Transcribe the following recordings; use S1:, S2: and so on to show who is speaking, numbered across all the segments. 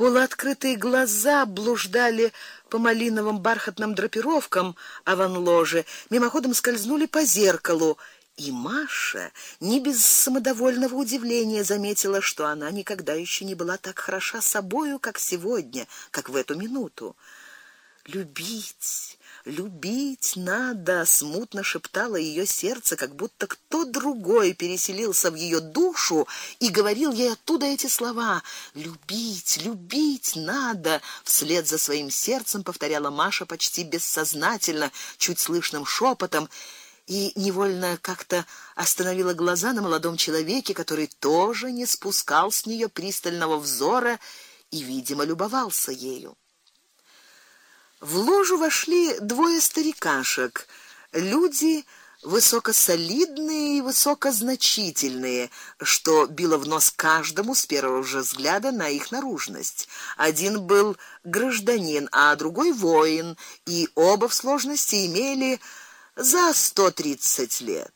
S1: Полуоткрытые глаза блуждали по малиновым бархатным драпировкам аванложи, мимоходом скользнули по зеркалу, и Маша не без самодовольного удивления заметила, что она никогда еще не была так хороша собою, как сегодня, как в эту минуту. Любить, любить надо, смутно шептало ее сердце, как будто кто другой переселился в ее душу и говорил ей оттуда эти слова: любить, любить надо. Вслед за своим сердцем повторяла Маша почти бессознательно, чуть слышным шепотом и невольно как-то остановила глаза на молодом человеке, который тоже не спускал с нее пристального взора и, видимо, любовался ею. В ложу вошли двое старикашек, люди высокосолидные и высокозначительные, что било в нос каждому с первого же взгляда на их наружность. Один был гражданин, а другой воин, и оба в сложности имели за сто тридцать лет.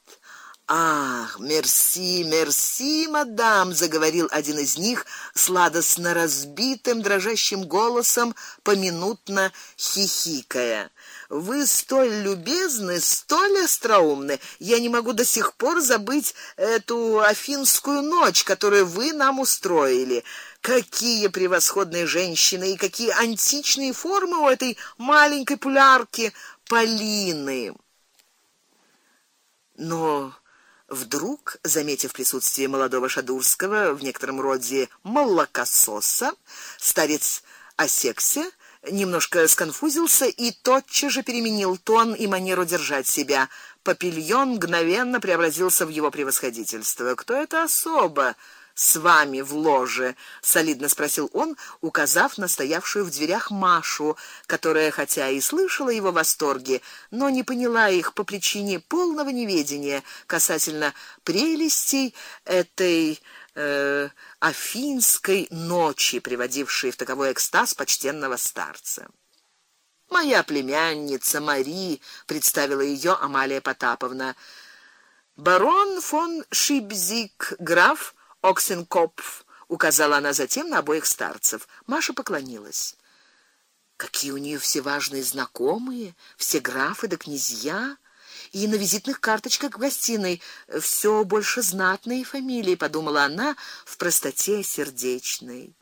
S1: Ах, мерси, мерси, мадам, заговорил один из них сладостно разбитым, дрожащим голосом, поминутно хихикая. Вы столь любезны, столь остроумны. Я не могу до сих пор забыть эту афинскую ночь, которую вы нам устроили. Какие превосходные женщины и какие античные формы у этой маленькой пулярки Полины. Но Вдруг, заметив присутствие молодого Шадурского в некотором роде молокососа, старец осекся, немножко сконфузился и тотчас же переменил тон и манеру держать себя. Папильон мгновенно преобразился в его превосходительство. Кто это особо? С вами в ложе, солидно спросил он, указав на стоявшую в дверях Машу, которая хотя и слышала его восторги, но не поняла их по причине полного неведения касательно прелестей этой э афинской ночи, приводившей в таковой экстаз почтенного старца. Моя племянница Мари представила ее Амалия Потаповна. Барон фон Шибзик, граф Оксенкопф, указала она затем на обоих старцев. Маша поклонилась. Какие у нее все важные знакомые, все графы да князья, и на визитных карточках в гостиной все больше знатные фамилии, подумала она в простоте сердечной.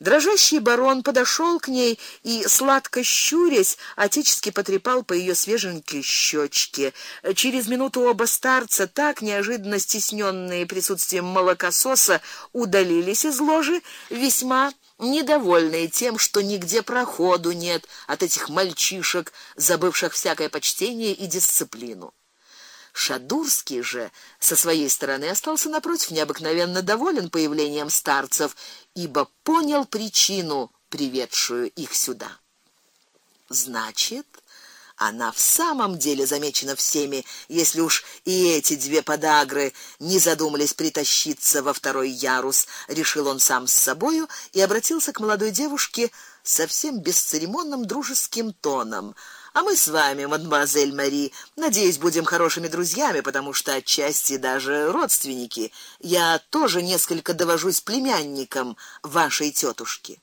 S1: Дрожащий барон подошел к ней и сладко щурясь, отечески потрепал по ее свеженькой щечке. Через минуту оба старца, так неожиданно стесненные присутствием молокососа, удалились из ложи, весьма недовольные тем, что нигде проходу нет от этих мальчишек, забывших всякое почтение и дисциплину. Шадурский же со своей стороны остался напротив необыкновенно доволен появлением старцев, ибо понял причину, приведшую их сюда. Значит, она в самом деле замечена всеми, если уж и эти две подагры не задумались притащиться во второй ярус, решил он сам с собою и обратился к молодой девушке совсем бесцеремонным дружеским тоном. А мы с вами, мадемуазель Мари, надеюсь, будем хорошими друзьями, потому что отчасти даже родственники. Я тоже несколько довожусь племянником вашей тетушки.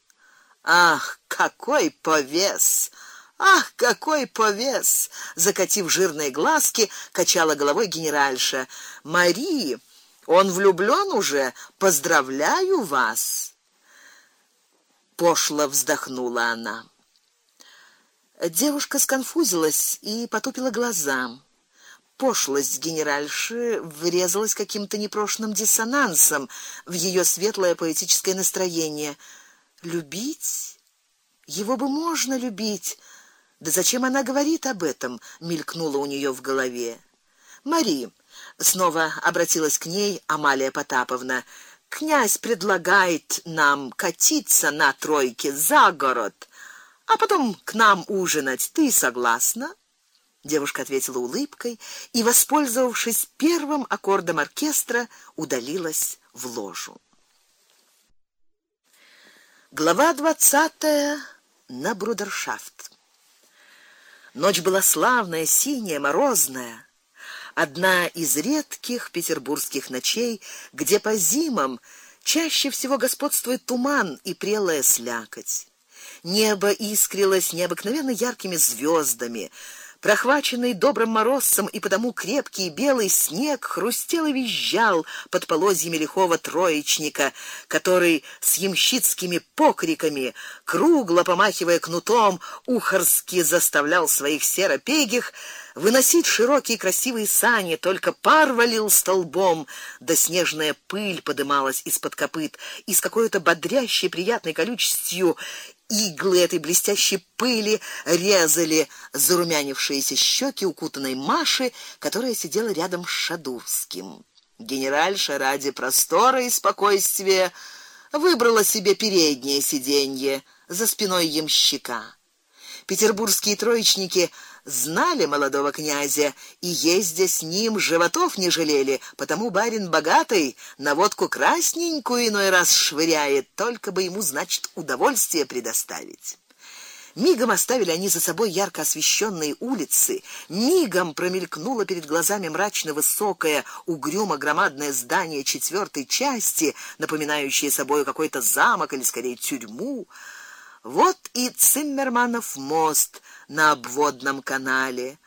S1: Ах, какой повес! Ах, какой повес! Закатив жирные глазки, качала головой генеральша. Мари, он влюблён уже. Поздравляю вас. Пошло вздохнула она. Девушка сконфузилась и потупила глаза. Пошлость генеральши врезалась каким-то непрошенным диссонансом в ее светлое поэтическое настроение. Любить? Его бы можно любить. Да зачем она говорит об этом? мелькнуло у нее в голове. Мари снова обратилась к ней Амалия Потаповна. Князь предлагает нам катиться на тройке за город а потом к нам ужинать. Ты согласна? Девушка ответила улыбкой и, воспользовавшись первым аккордом оркестра, удалилась в ложу. Глава двадцатая на брудершафт. Ночь была славная, синяя, морозная. Одна из редких петербургских ночей, где по зимам чаще всего господствует туман и прелая слякоть. Небо искрилось необыкновенно яркими звездами. Прохваченный добрым морозцем и потому крепкий белый снег хрустел и визжал под полозьями лихого троечника, который с ямщицкими покриками, кругло помахивая кнутом, ухарски заставлял своих серопегих выносить широкие красивые сани, только пар валил столбом, да снежная пыль подымалась из-под копыт, и с какой-то бодрящей приятной колючестью Иглы этой блестящей пыли резали зарумянившиеся щеки укутанной Маши, которая сидела рядом с Шадурским. Генеральша ради простора и спокойствия выбрала себе переднее сиденье за спиной ямщика. Петербургские троечники знали молодого князя и ездя с ним животов не жалели, потому барин богатый на водку красненькую иной раз швыряет, только бы ему, значит, удовольствие предоставить. Мигом оставили они за собой ярко освещенные улицы, мигом промелькнуло перед глазами мрачно высокое, угрюмо громадное здание четвертой части, напоминающее собой какой-то замок или скорее тюрьму. Вот и Циммерманов мост на обводном канале,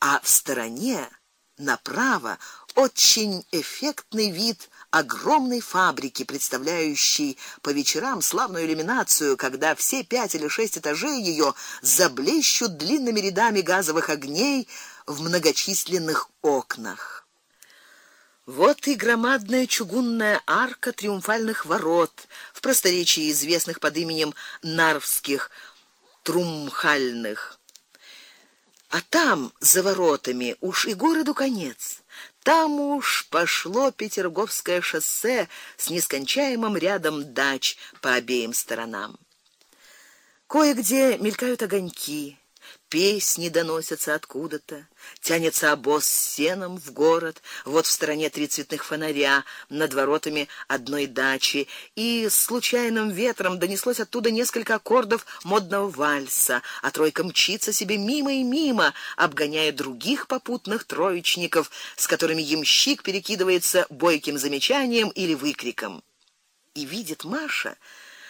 S1: а в стороне направо очень эффектный вид огромной фабрики, представляющей по вечерам славную иллюминацию, когда все пять или шесть этажей ее заблещут длинными рядами газовых огней в многочисленных окнах. Вот и громадная чугунная арка триумфальных ворот, в просторечии известных под именем Нарвских трумхальных. А там, за воротами, уж и городу конец. Там уж пошло Петерговское шоссе с нескончаемым рядом дач по обеим сторонам. Кое-где мелькают огоньки, Песни доносятся откуда-то, тянется обоз с сеном в город. Вот в стороне три цветных фонаря над воротами одной дачи, и случайным ветром донеслось оттуда несколько аккордов модного вальса, а тройка мчится себе мимо и мимо, обгоняя других попутных троечников, с которыми ямщик перекидывается бойким замечанием или выкриком. И видит Маша,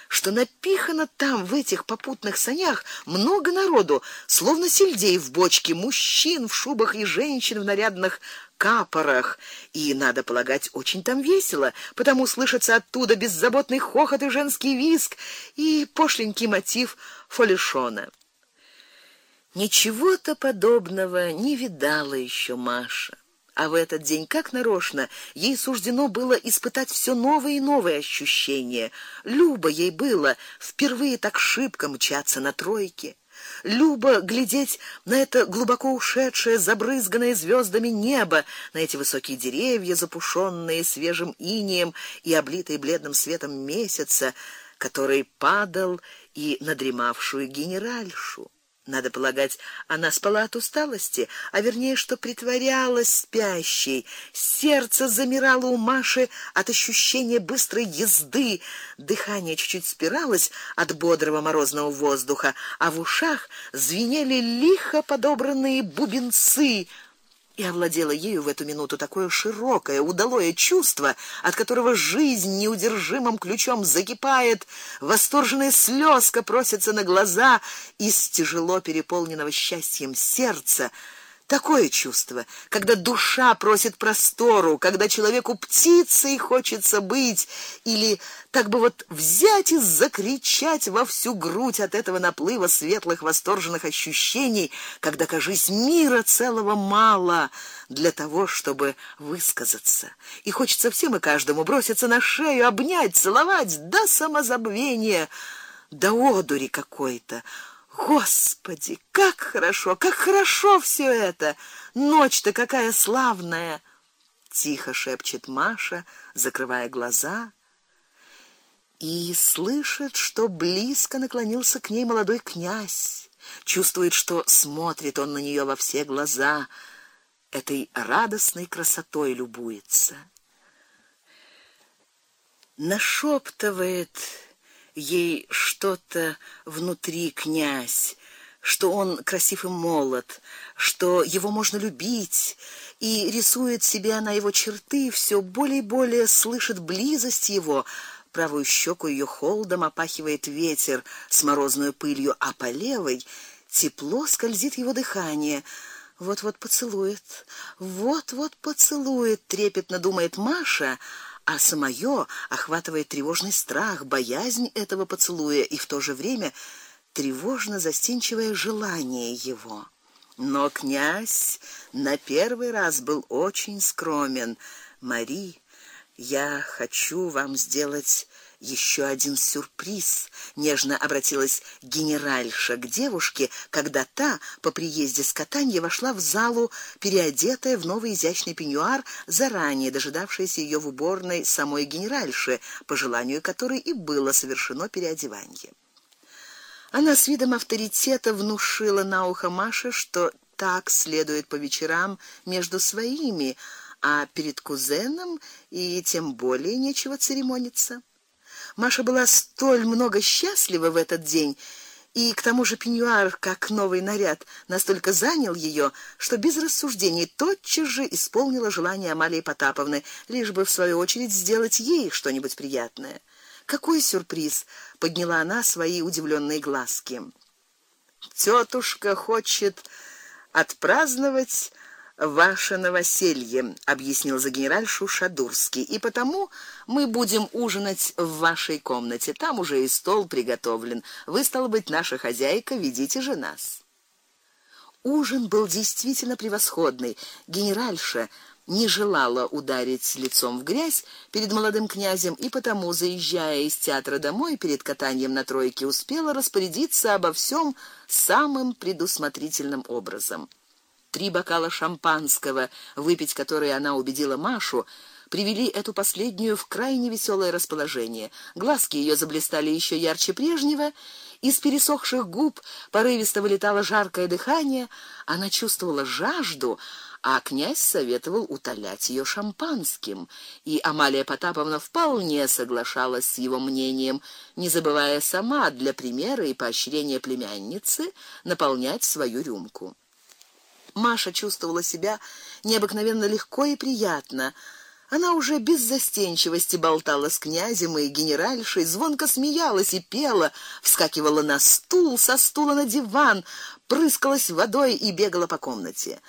S1: что напихано там в этих попутных санях много народу, словно сельдей в бочке, мужчин в шубах и женщин в нарядных капорах, и надо полагать, очень там весело, потому слышится оттуда беззаботный хохот и женский визг и пошленький мотив фолишона. Ничего-то подобного не видала еще Маша а в этот день, как нарочно, ей суждено было испытать все новые и новые ощущения. Любо ей было впервые так шибко мчаться на тройке. Любо глядеть на это глубоко ушедшее, забрызганное звездами небо, на эти высокие деревья, запушенные свежим инеем и облитые бледным светом месяца, который падал и на дремавшую генеральшу. Надо полагать, она спала от усталости, а вернее, что притворялась спящей. Сердце замирало у Маши от ощущения быстрой езды, дыхание чуть-чуть спиралось от бодрого морозного воздуха, а в ушах звенели лихо подобранные бубенцы и овладело ею в эту минуту такое широкое, удалое чувство, от которого жизнь неудержимым ключом закипает, восторженная слезка просится на глаза из тяжело переполненного счастьем сердца. Такое чувство, когда душа просит простору, когда человеку птицей хочется быть, или так бы вот взять и закричать во всю грудь от этого наплыва светлых восторженных ощущений, когда кажись мира целого мало для того, чтобы высказаться. И хочется всем и каждому броситься на шею, обнять, целовать до самозабвения, до одури какой-то. Господи, как хорошо, как хорошо все это. Ночь-то какая славная, тихо шепчет Маша, закрывая глаза, и слышит, что близко наклонился к ней молодой князь. Чувствует, что смотрит он на нее во все глаза, этой радостной красотой любуется. Нашептывает ей что-то внутри князь, что он красив и молод, что его можно любить, и рисует себе на его черты, все более и более слышит близость его. Правую щеку ее холодом опахивает ветер с морозной пылью, а по левой тепло скользит его дыхание. Вот-вот поцелует. Вот-вот поцелует, трепетно думает Маша, а самое охватывает тревожный страх, боязнь этого поцелуя и в то же время тревожно застенчивое желание его. Но князь на первый раз был очень скромен. Мари, я хочу вам сделать еще один сюрприз, нежно обратилась генеральша к девушке, когда та по приезде с катанья вошла в залу, переодетая в новый изящный пеньюар, заранее дожидавшаяся ее в уборной самой генеральши, по желанию которой и было совершено переодевание. Она с видом авторитета внушила на ухо Маше, что так следует по вечерам между своими, а перед кузеном и тем более нечего церемониться. Маша была столь много счастлива в этот день, и к тому же пеньюар, как новый наряд, настолько занял ее, что без рассуждений тотчас же исполнила желание Амалии Потаповны, лишь бы в свою очередь сделать ей что-нибудь приятное. Какой сюрприз, подняла она свои удивленные глазки. Тетушка хочет отпраздновать ваше новоселье, объяснил за генеральшу Шадурский. И потому мы будем ужинать в вашей комнате. Там уже и стол приготовлен. Вы стало быть наша хозяйка, ведите же нас. Ужин был действительно превосходный. Генеральша не желала ударить лицом в грязь перед молодым князем и потому, заезжая из театра домой перед катанием на тройке, успела распорядиться обо всем самым предусмотрительным образом. Три бокала шампанского, выпить которые она убедила Машу, привели эту последнюю в крайне веселое расположение. Глазки ее заблестели еще ярче прежнего, из пересохших губ порывисто вылетало жаркое дыхание, она чувствовала жажду, а князь советовал утолять ее шампанским, и Амалия Потаповна вполне соглашалась с его мнением, не забывая сама для примера и поощрения племянницы наполнять свою рюмку. Маша чувствовала себя необыкновенно легко и приятно. Она уже без застенчивости болтала с князем и генеральшей, звонко смеялась и пела, вскакивала на стул, со стула на диван, прыскалась водой и бегала по комнате.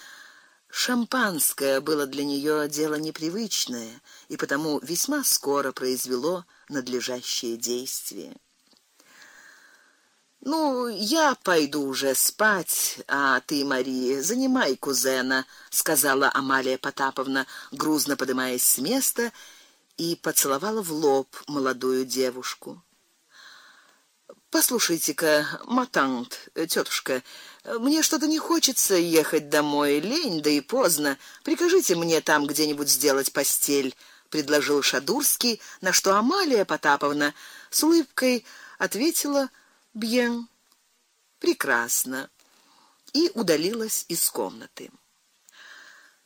S1: Шампанское было для нее дело непривычное и потому весьма скоро произвело надлежащее действие. Ну, я пойду уже спать, а ты, Мария, занимай кузена, сказала Амалия Потаповна, грузно поднимаясь с места и поцеловала в лоб молодую девушку. Послушайте-ка, матант, тетушка, мне что-то не хочется ехать домой, лень, да и поздно. Прикажите мне там где-нибудь сделать постель, предложил Шадурский, на что Амалия Потаповна с улыбкой ответила: "Bien". Прекрасно. И удалилась из комнаты.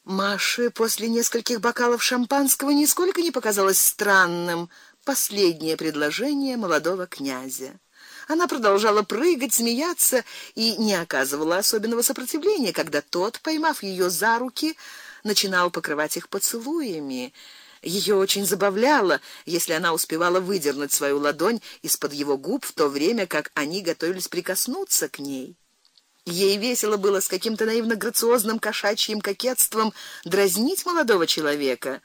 S1: Маше после нескольких бокалов шампанского нисколько не показалось странным последнее предложение молодого князя. Она продолжала прыгать, смеяться и не оказывала особенного сопротивления, когда тот, поймав ее за руки, начинал покрывать их поцелуями. Ее очень забавляло, если она успевала выдернуть свою ладонь из-под его губ в то время, как они готовились прикоснуться к ней. Ей весело было с каким-то наивно грациозным кошачьим кокетством дразнить молодого человека.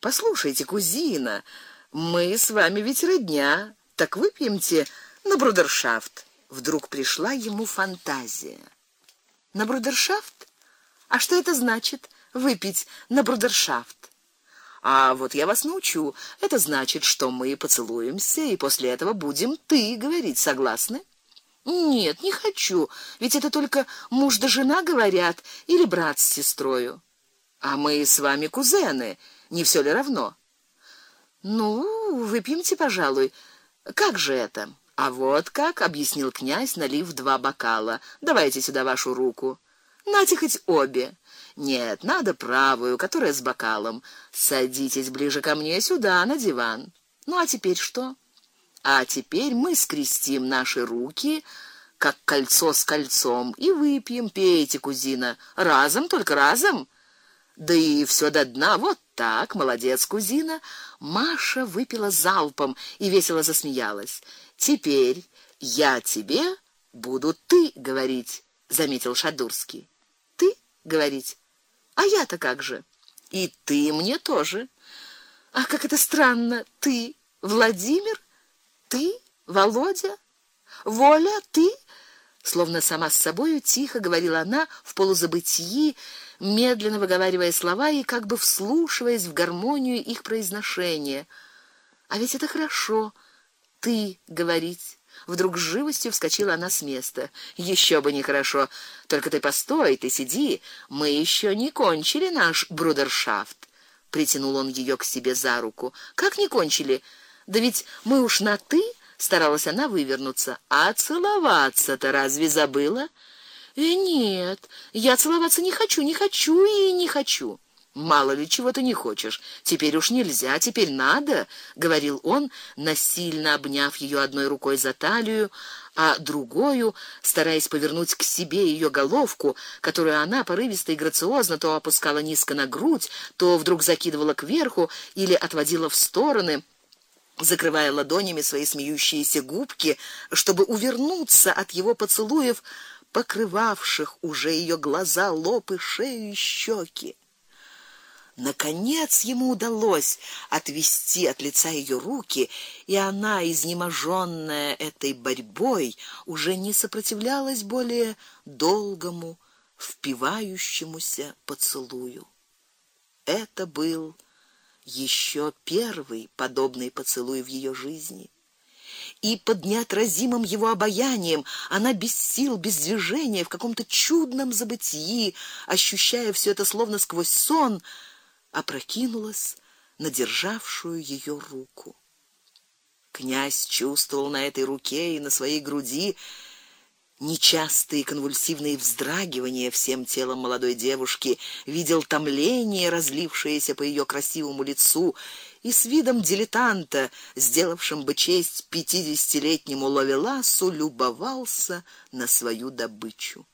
S1: Послушайте, кузина, мы с вами ведь родня. Так выпьемте на брудершафт. Вдруг пришла ему фантазия. На брудершафт? А что это значит выпить на брудершафт? А вот я вас научу. Это значит, что мы поцелуемся и после этого будем ты говорить, согласны? Нет, не хочу. Ведь это только муж да жена говорят или брат с сестрой. А мы с вами кузены. Не все ли равно? Ну, выпьемте, пожалуй. Как же это? А вот как, объяснил князь, налив два бокала. Давайте сюда вашу руку. Нате хоть обе. Нет, надо правую, которая с бокалом. Садитесь ближе ко мне сюда на диван. Ну а теперь что? А теперь мы скрестим наши руки, как кольцо с кольцом, и выпьем, пейте, кузина, разом, только разом. Да и все до дна, вот так, молодец, кузина. Маша выпила залпом и весело засмеялась. Теперь я тебе буду ты говорить, заметил Шадурский. Ты говорить? А я-то как же? И ты мне тоже. Ах, как это странно. Ты, Владимир, ты, Володя, Воля, ты, словно сама с собою тихо говорила она в полузабытии, медленно выговаривая слова и как бы вслушиваясь в гармонию их произношения. А ведь это хорошо. Ты говорить Вдруг с живостью вскочила она с места. Еще бы не хорошо. Только ты постой, ты сиди. Мы еще не кончили наш брудершафт. Притянул он ее к себе за руку. Как не кончили? Да ведь мы уж на ты, старалась она вывернуться. А целоваться-то разве забыла? Э, нет, я целоваться не хочу, не хочу и не хочу. Мало ли чего ты не хочешь. Теперь уж нельзя, теперь надо, говорил он, насильно обняв ее одной рукой за талию, а другой, стараясь повернуть к себе ее головку, которую она порывисто и грациозно то опускала низко на грудь, то вдруг закидывала кверху или отводила в стороны закрывая ладонями свои смеющиеся губки, чтобы увернуться от его поцелуев, покрывавших уже ее глаза, лоб и шею и щеки. Наконец ему удалось отвести от лица ее руки, и она, изнеможенная этой борьбой, уже не сопротивлялась более долгому, впивающемуся поцелую. Это был еще первый подобный поцелуй в ее жизни. И под неотразимым его обаянием она без сил, без движения, в каком-то чудном забытии, ощущая все это словно сквозь сон, опрокинулась на державшую ее руку. Князь чувствовал на этой руке и на своей груди нечастые конвульсивные вздрагивания всем телом молодой девушки, видел томление, разлившееся по ее красивому лицу, и с видом дилетанта, сделавшим бы честь пятидесятилетнему Ловеласу, любовался на свою добычу.